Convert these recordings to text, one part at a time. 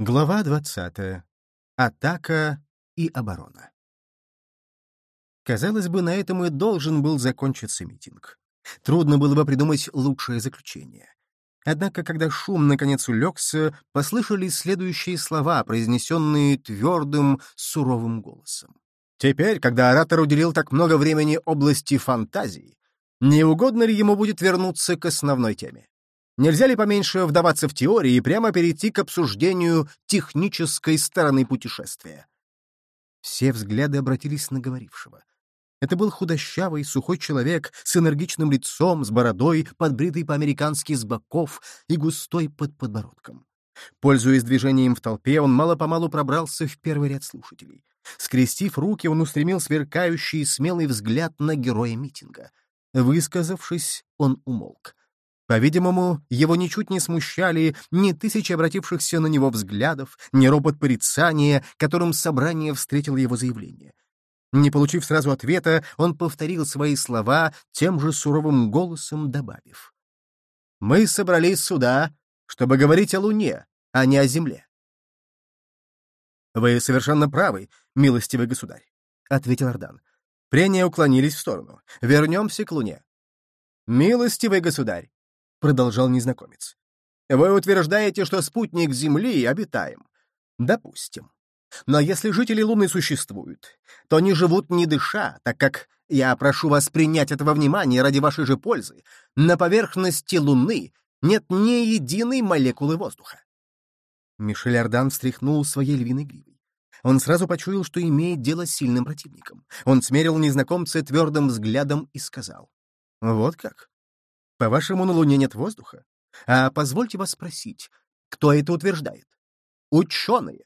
Глава 20. Атака и оборона. Казалось бы, на этом и должен был закончиться митинг. Трудно было бы придумать лучшее заключение. Однако, когда шум наконец улегся, послышались следующие слова, произнесенные твердым, суровым голосом. Теперь, когда оратор уделил так много времени области фантазии, не угодно ли ему будет вернуться к основной теме? Нельзя ли поменьше вдаваться в теории и прямо перейти к обсуждению технической стороны путешествия? Все взгляды обратились на говорившего. Это был худощавый, сухой человек с энергичным лицом, с бородой, подбритый по-американски с боков и густой под подбородком. Пользуясь движением в толпе, он мало-помалу пробрался в первый ряд слушателей. Скрестив руки, он устремил сверкающий смелый взгляд на героя митинга. Высказавшись, он умолк. По-видимому, его ничуть не смущали ни тысячи обратившихся на него взглядов, ни робот порицания, которым собрание встретило его заявление. Не получив сразу ответа, он повторил свои слова, тем же суровым голосом добавив. «Мы собрались сюда, чтобы говорить о Луне, а не о Земле». «Вы совершенно правы, милостивый государь», — ответил Ордан. Прения уклонились в сторону. Вернемся к Луне. «Милостивый государь», — продолжал незнакомец. «Вы утверждаете, что спутник Земли обитаем. Допустим. Но если жители Луны существуют, то они живут не дыша, так как, я прошу вас принять этого внимания ради вашей же пользы, на поверхности Луны нет ни единой молекулы воздуха. Мишель Ардан встряхнул своей львиной гривой. Он сразу почуял, что имеет дело с сильным противником. Он смерил незнакомца твердым взглядом и сказал. «Вот как? По-вашему, на Луне нет воздуха? А позвольте вас спросить, кто это утверждает? Ученые.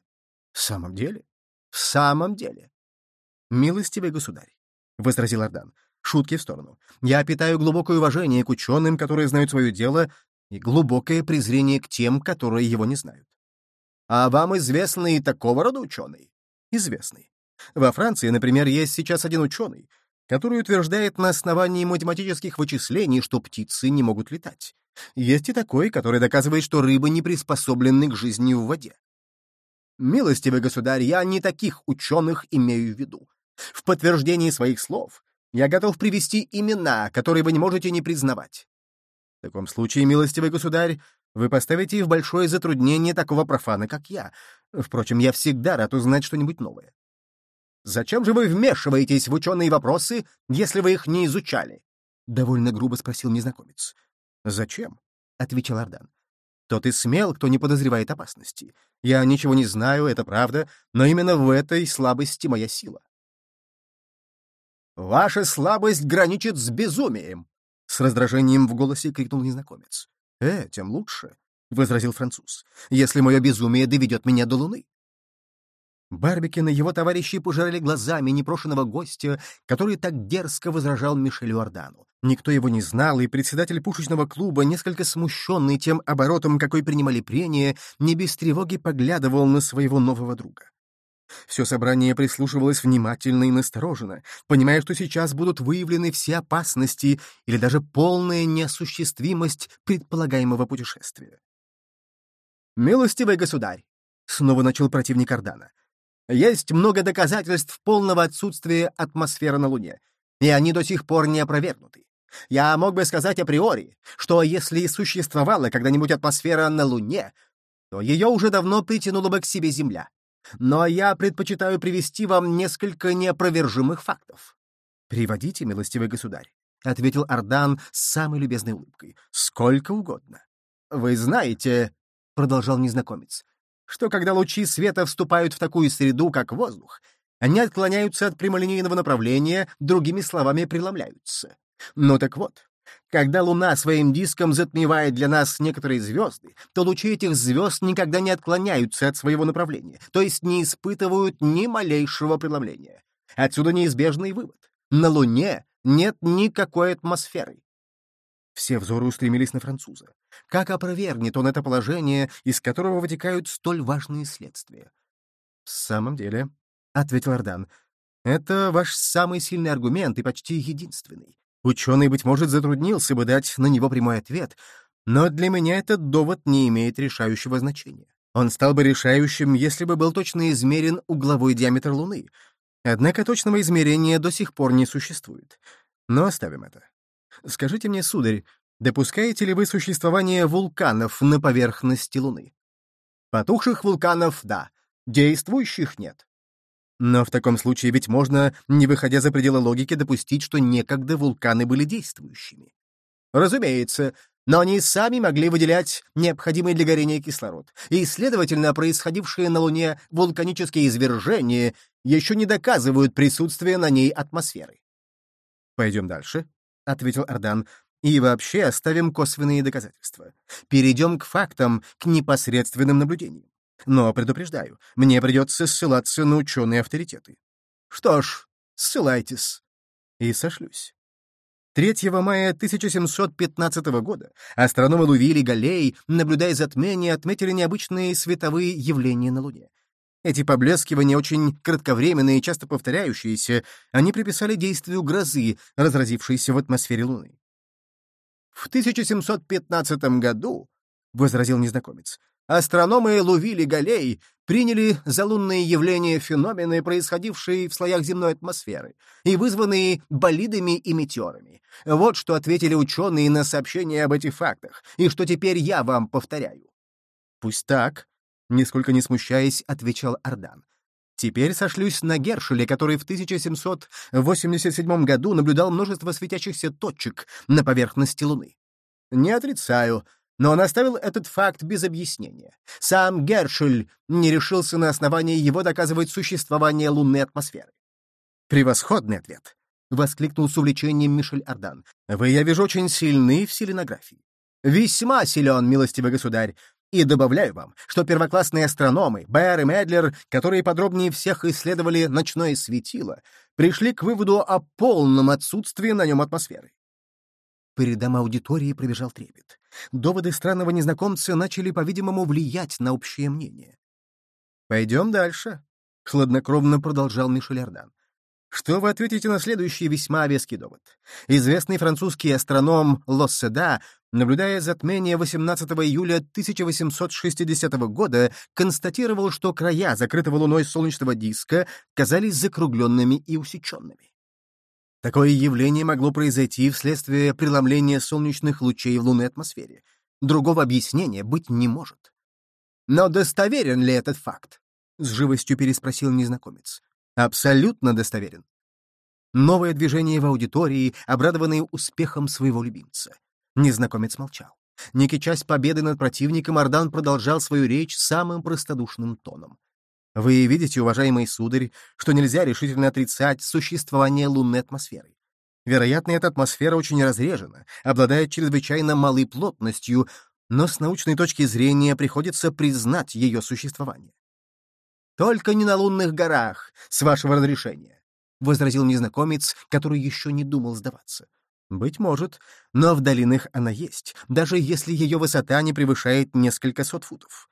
В самом деле? В самом деле. Милостивый государь, — возразил Ардан, — шутки в сторону. Я питаю глубокое уважение к ученым, которые знают свое дело, и глубокое презрение к тем, которые его не знают. А вам известны и такого рода ученые? Известны. Во Франции, например, есть сейчас один ученый, который утверждает на основании математических вычислений, что птицы не могут летать. Есть и такой, который доказывает, что рыбы не приспособлены к жизни в воде. Милостивый государь, я не таких ученых имею в виду. В подтверждении своих слов я готов привести имена, которые вы не можете не признавать. В таком случае, милостивый государь, вы поставите в большое затруднение такого профана, как я. Впрочем, я всегда рад узнать что-нибудь новое. «Зачем же вы вмешиваетесь в ученые вопросы, если вы их не изучали?» — довольно грубо спросил незнакомец. «Зачем?» — отвечал Ардан. «Тот и смел, кто не подозревает опасности. Я ничего не знаю, это правда, но именно в этой слабости моя сила». «Ваша слабость граничит с безумием!» — с раздражением в голосе крикнул незнакомец. «Э, тем лучше», — возразил француз, — «если мое безумие доведет меня до Луны». Барбикин и его товарищи пожирали глазами непрошенного гостя, который так дерзко возражал Мишелю Ордану. Никто его не знал, и председатель пушечного клуба, несколько смущенный тем оборотом, какой принимали прения, не без тревоги поглядывал на своего нового друга. Все собрание прислушивалось внимательно и настороженно, понимая, что сейчас будут выявлены все опасности или даже полная неосуществимость предполагаемого путешествия. «Милостивый государь!» — снова начал противник Ордана — есть много доказательств полного отсутствия атмосферы на Луне, и они до сих пор не опровергнуты. Я мог бы сказать априори, что если и существовала когда-нибудь атмосфера на Луне, то ее уже давно притянула бы к себе Земля. Но я предпочитаю привести вам несколько неопровержимых фактов. «Приводите, милостивый государь», — ответил Ардан с самой любезной улыбкой. «Сколько угодно». «Вы знаете», — продолжал незнакомец, что когда лучи света вступают в такую среду, как воздух, они отклоняются от прямолинейного направления, другими словами, преломляются. Ну так вот, когда Луна своим диском затмевает для нас некоторые звезды, то лучи этих звезд никогда не отклоняются от своего направления, то есть не испытывают ни малейшего преломления. Отсюда неизбежный вывод. На Луне нет никакой атмосферы. Все взоры устремились на француза. Как опровергнет он это положение, из которого вытекают столь важные следствия? — В самом деле, — ответил Ардан, — это ваш самый сильный аргумент и почти единственный. Ученый, быть может, затруднился бы дать на него прямой ответ, но для меня этот довод не имеет решающего значения. Он стал бы решающим, если бы был точно измерен угловой диаметр Луны. Однако точного измерения до сих пор не существует. Но оставим это. Скажите мне, сударь, допускаете ли вы существование вулканов на поверхности Луны? Потухших вулканов — да, действующих — нет. Но в таком случае ведь можно, не выходя за пределы логики, допустить, что некогда вулканы были действующими. Разумеется, но они сами могли выделять необходимый для горения кислород, и, следовательно, происходившие на Луне вулканические извержения еще не доказывают присутствие на ней атмосферы. «Пойдем дальше», — ответил Ардан, — «и вообще оставим косвенные доказательства. Перейдем к фактам, к непосредственным наблюдениям. Но, предупреждаю, мне придется ссылаться на ученые авторитеты. Что ж, ссылайтесь. И сошлюсь. 3 мая 1715 года астрономы Лувиль и Галлей, наблюдая затмение, отметили необычные световые явления на Луне. Эти поблескивания очень кратковременные и часто повторяющиеся, они приписали действию грозы, разразившейся в атмосфере Луны. «В 1715 году», — возразил незнакомец, астрономы Лувиль и Галлей приняли за лунные явления феномены, происходившие в слоях земной атмосферы и вызванные болидами и метеорами. Вот что ответили ученые на сообщение об этих фактах, и что теперь я вам повторяю. «Пусть так», — нисколько не смущаясь, отвечал Ардан. Теперь сошлюсь на Гершеля, который в 1787 году наблюдал множество светящихся точек на поверхности Луны. Не отрицаю, но он оставил этот факт без объяснения. Сам Гершель не решился на основании его доказывать существование лунной атмосферы. «Превосходный ответ!» — воскликнул с увлечением Мишель Ардан. «Вы, я вижу, очень сильны в селенографии». «Весьма силен, милостивый государь, и добавляю вам, что первоклассные астрономы, Бэр и Медлер, которые подробнее всех исследовали ночное светило, пришли к выводу о полном отсутствии на нем атмосферы. По рядам аудитории пробежал трепет. Доводы странного незнакомца начали, по-видимому, влиять на общее мнение. «Пойдем дальше», — хладнокровно продолжал Мишель Ардан. Что вы ответите на следующий весьма веский довод? Известный французский астроном Лосседа, наблюдая затмение 18 июля 1860 года, констатировал, что края закрытого луной солнечного диска казались закругленными и усеченными. Такое явление могло произойти вследствие преломления солнечных лучей в лунной атмосфере. Другого объяснения быть не может. «Но достоверен ли этот факт?» — с живостью переспросил незнакомец. «Абсолютно достоверен». Новое движение в аудитории, обрадованное успехом своего любимца. Незнакомец молчал. Некий часть победы над противником Ардан продолжал свою речь самым простодушным тоном. Вы видите, уважаемый сударь, что нельзя решительно отрицать существование лунной атмосферы. Вероятно, эта атмосфера очень разрежена, обладает чрезвычайно малой плотностью, но с научной точки зрения приходится признать ее существование. «Только не на лунных горах, с вашего разрешения», — возразил незнакомец, который еще не думал сдаваться. «Быть может, но в долинах она есть, даже если ее высота не превышает несколько сот футов.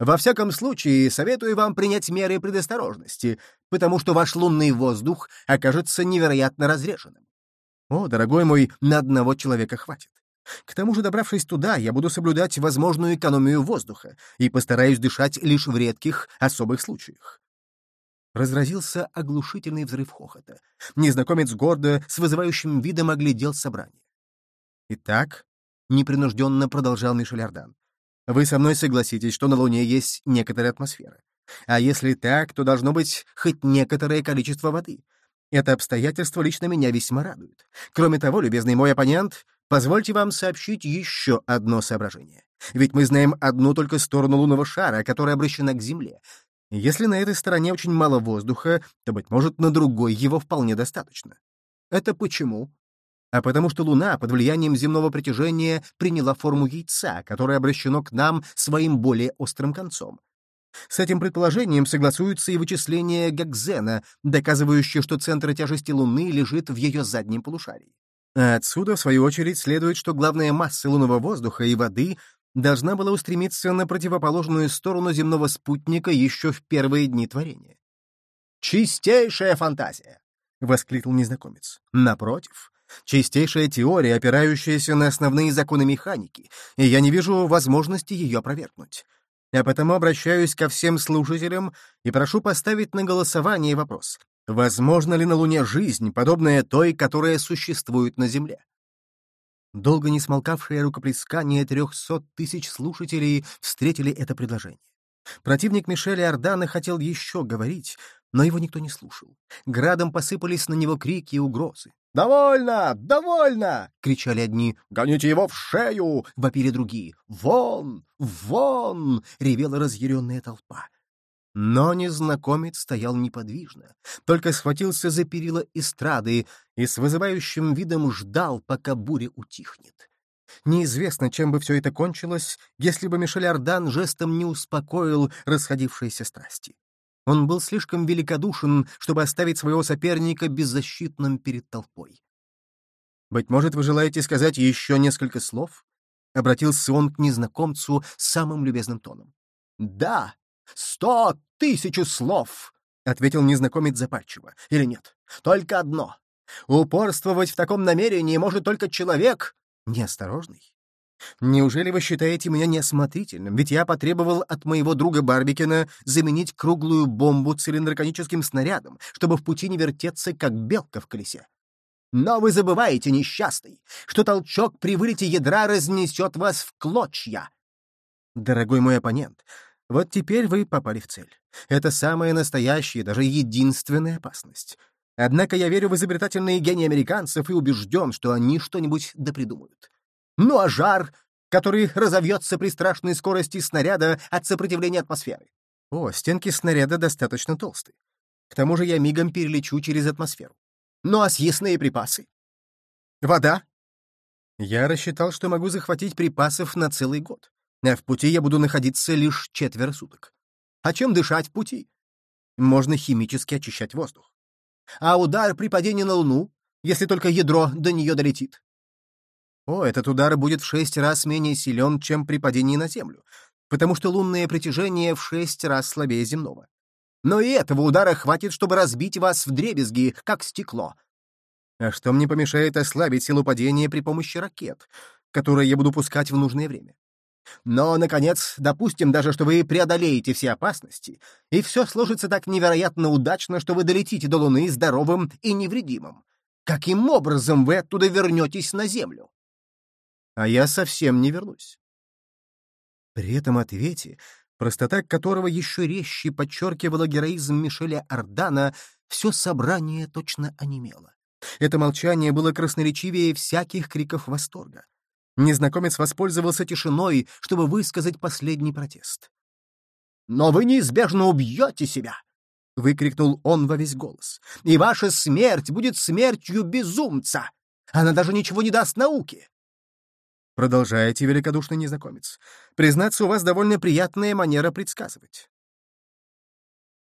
Во всяком случае, советую вам принять меры предосторожности, потому что ваш лунный воздух окажется невероятно разреженным. О, дорогой мой, на одного человека хватит. К тому же, добравшись туда, я буду соблюдать возможную экономию воздуха и постараюсь дышать лишь в редких, особых случаях. Разразился оглушительный взрыв хохота. Незнакомец гордо, с вызывающим видом оглядел собрание. «Итак», — непринужденно продолжал Мишель Ардан, вы со мной согласитесь, что на Луне есть некоторая атмосфера. А если так, то должно быть хоть некоторое количество воды. Это обстоятельство лично меня весьма радует. Кроме того, любезный мой оппонент, позвольте вам сообщить еще одно соображение. Ведь мы знаем одну только сторону лунного шара, которая обращена к Земле. Если на этой стороне очень мало воздуха, то, быть может, на другой его вполне достаточно. Это почему? а потому что Луна под влиянием земного притяжения приняла форму яйца, которое обращено к нам своим более острым концом. С этим предположением согласуются и вычисления Гагзена, доказывающие, что центр тяжести Луны лежит в ее заднем полушарии. А отсюда, в свою очередь, следует, что главная масса лунного воздуха и воды должна была устремиться на противоположную сторону земного спутника еще в первые дни творения. «Чистейшая фантазия!» — воскликнул незнакомец. «Напротив, Чистейшая теория, опирающаяся на основные законы механики, и я не вижу возможности ее опровергнуть. а потому обращаюсь ко всем слушателям и прошу поставить на голосование вопрос. Возможно ли на Луне жизнь, подобная той, которая существует на Земле? Долго не смолкавшее рукоплескание трехсот тысяч слушателей встретили это предложение. Противник Мишеля Ордана хотел еще говорить, но его никто не слушал. Градом посыпались на него крики и угрозы. «Довольно! Довольно!» — кричали одни. «Гоните его в шею!» — вопили другие. «Вон! Вон!» — ревела разъяренная толпа. Но незнакомец стоял неподвижно, только схватился за перила эстрады и с вызывающим видом ждал, пока буря утихнет. Неизвестно, чем бы все это кончилось, если бы Мишель Ардан жестом не успокоил расходившиеся страсти. Он был слишком великодушен, чтобы оставить своего соперника беззащитным перед толпой. «Быть может, вы желаете сказать еще несколько слов?» — обратился он к незнакомцу самым любезным тоном. «Да, сто тысяч слов!» — ответил незнакомец запальчиво. «Или нет? Только одно. Упорствовать в таком намерении может только человек неосторожный. Неужели вы считаете меня неосмотрительным? Ведь я потребовал от моего друга Барбикина заменить круглую бомбу цилиндроконическим снарядом, чтобы в пути не вертеться, как белка в колесе. Но вы забываете, несчастный, что толчок при вылете ядра разнесет вас в клочья. Дорогой мой оппонент, вот теперь вы попали в цель. Это самая настоящая, даже единственная опасность. Однако я верю в изобретательные гении американцев и убежден, что они что-нибудь допридумают. Ну а жар, который разовьется при страшной скорости снаряда от сопротивления атмосферы? О, стенки снаряда достаточно толстые. К тому же я мигом перелечу через атмосферу. Ну а съестные припасы? Вода? Я рассчитал, что могу захватить припасов на целый год, а в пути я буду находиться лишь четверо суток. А чем дышать в пути? Можно химически очищать воздух. А удар при падении на Луну, если только ядро до нее долетит? О, этот удар будет в шесть раз менее силен, чем при падении на Землю, потому что лунное притяжение в шесть раз слабее земного. Но и этого удара хватит, чтобы разбить вас в дребезги, как стекло. А что мне помешает ослабить силу падения при помощи ракет, которые я буду пускать в нужное время? Но, наконец, допустим даже, что вы преодолеете все опасности, и все сложится так невероятно удачно, что вы долетите до Луны здоровым и невредимым. Каким образом вы оттуда вернетесь на Землю? а я совсем не вернусь. При этом ответе, простота которого еще резче подчеркивала героизм Мишеля Ардана, все собрание точно онемело. Это молчание было красноречивее всяких криков восторга. Незнакомец воспользовался тишиной, чтобы высказать последний протест. «Но вы неизбежно убьете себя!» — выкрикнул он во весь голос. «И ваша смерть будет смертью безумца! Она даже ничего не даст науке! Продолжаете, великодушный незнакомец. Признаться, у вас довольно приятная манера предсказывать.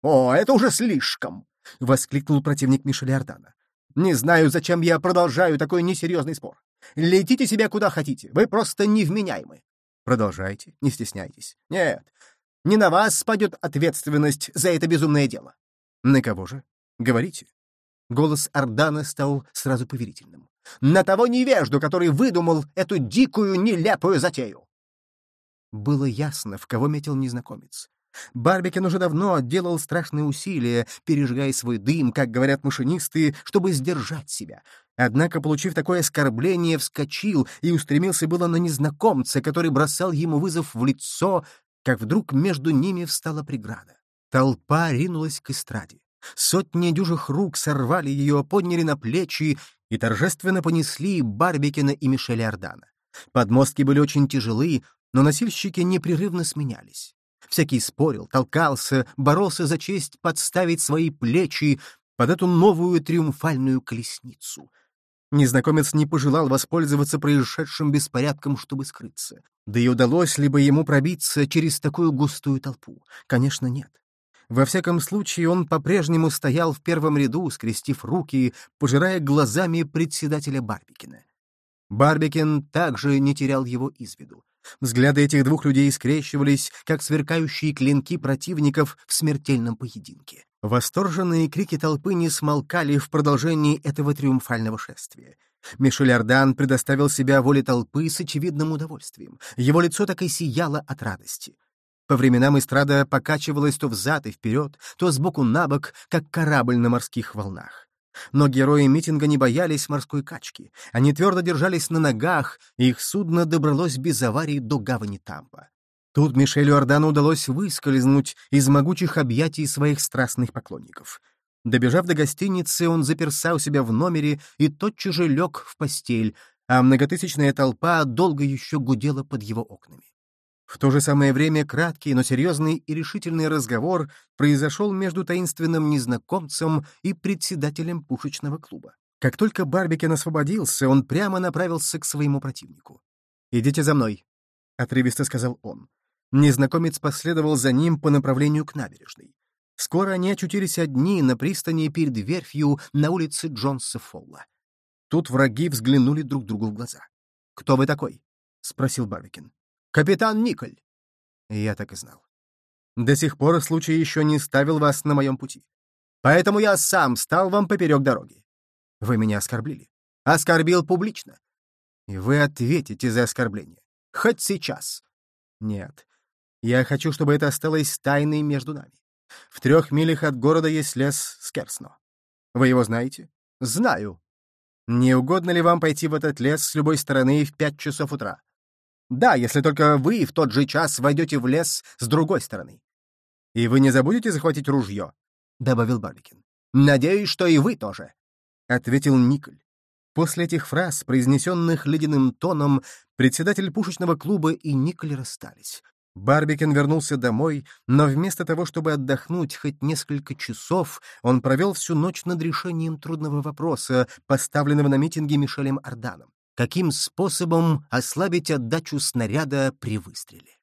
«О, это уже слишком!» — воскликнул противник Мишеля Ордана. «Не знаю, зачем я продолжаю такой несерьезный спор. Летите себя куда хотите, вы просто невменяемы. Продолжайте, не стесняйтесь. Нет, не на вас спадет ответственность за это безумное дело. На кого же? Говорите. Голос Ордана стал сразу поверительным на того невежду, который выдумал эту дикую, нелепую затею. Было ясно, в кого метил незнакомец. Барбикен уже давно делал страшные усилия, пережигая свой дым, как говорят машинисты, чтобы сдержать себя. Однако, получив такое оскорбление, вскочил и устремился было на незнакомца, который бросал ему вызов в лицо, как вдруг между ними встала преграда. Толпа ринулась к эстраде. Сотни дюжих рук сорвали ее, подняли на плечи и торжественно понесли Барбикина и Мишеля Ордана. Подмостки были очень тяжелы, но носильщики непрерывно сменялись. Всякий спорил, толкался, боролся за честь подставить свои плечи под эту новую триумфальную колесницу. Незнакомец не пожелал воспользоваться происшедшим беспорядком, чтобы скрыться. Да и удалось ли бы ему пробиться через такую густую толпу? Конечно, нет. Во всяком случае, он по-прежнему стоял в первом ряду, скрестив руки, пожирая глазами председателя Барбикина. Барбикин также не терял его из виду. Взгляды этих двух людей скрещивались, как сверкающие клинки противников в смертельном поединке. Восторженные крики толпы не смолкали в продолжении этого триумфального шествия. Мишель Ардан предоставил себя воле толпы с очевидным удовольствием. Его лицо так и сияло от радости. По временам эстрада покачивалась то взад и вперед, то сбоку на бок, как корабль на морских волнах. Но герои митинга не боялись морской качки. Они твердо держались на ногах, и их судно добралось без аварий до гавани Тампа. Тут Мишелю Ордану удалось выскользнуть из могучих объятий своих страстных поклонников. Добежав до гостиницы, он заперся у себя в номере и тотчас же лег в постель, а многотысячная толпа долго еще гудела под его окнами. В то же самое время краткий, но серьезный и решительный разговор произошел между таинственным незнакомцем и председателем пушечного клуба. Как только Барбикен освободился, он прямо направился к своему противнику. «Идите за мной», — отрывисто сказал он. Незнакомец последовал за ним по направлению к набережной. Скоро они очутились одни на пристани перед верфью на улице Джонса Фолла. Тут враги взглянули друг другу в глаза. «Кто вы такой?» — спросил Барбикин. «Капитан Николь!» Я так и знал. До сих пор случай еще не ставил вас на моем пути. Поэтому я сам стал вам поперек дороги. Вы меня оскорбили. Оскорбил публично. И вы ответите за оскорбление. Хоть сейчас. Нет. Я хочу, чтобы это осталось тайной между нами. В трех милях от города есть лес Скерсно. Вы его знаете? Знаю. Не угодно ли вам пойти в этот лес с любой стороны в пять часов утра? Да, если только вы в тот же час войдете в лес с другой стороны. И вы не забудете захватить ружье, — добавил Барбикин. Надеюсь, что и вы тоже, — ответил Николь. После этих фраз, произнесенных ледяным тоном, председатель пушечного клуба и Николь расстались. Барбикен вернулся домой, но вместо того, чтобы отдохнуть хоть несколько часов, он провел всю ночь над решением трудного вопроса, поставленного на митинге Мишелем Арданом каким способом ослабить отдачу снаряда при выстреле.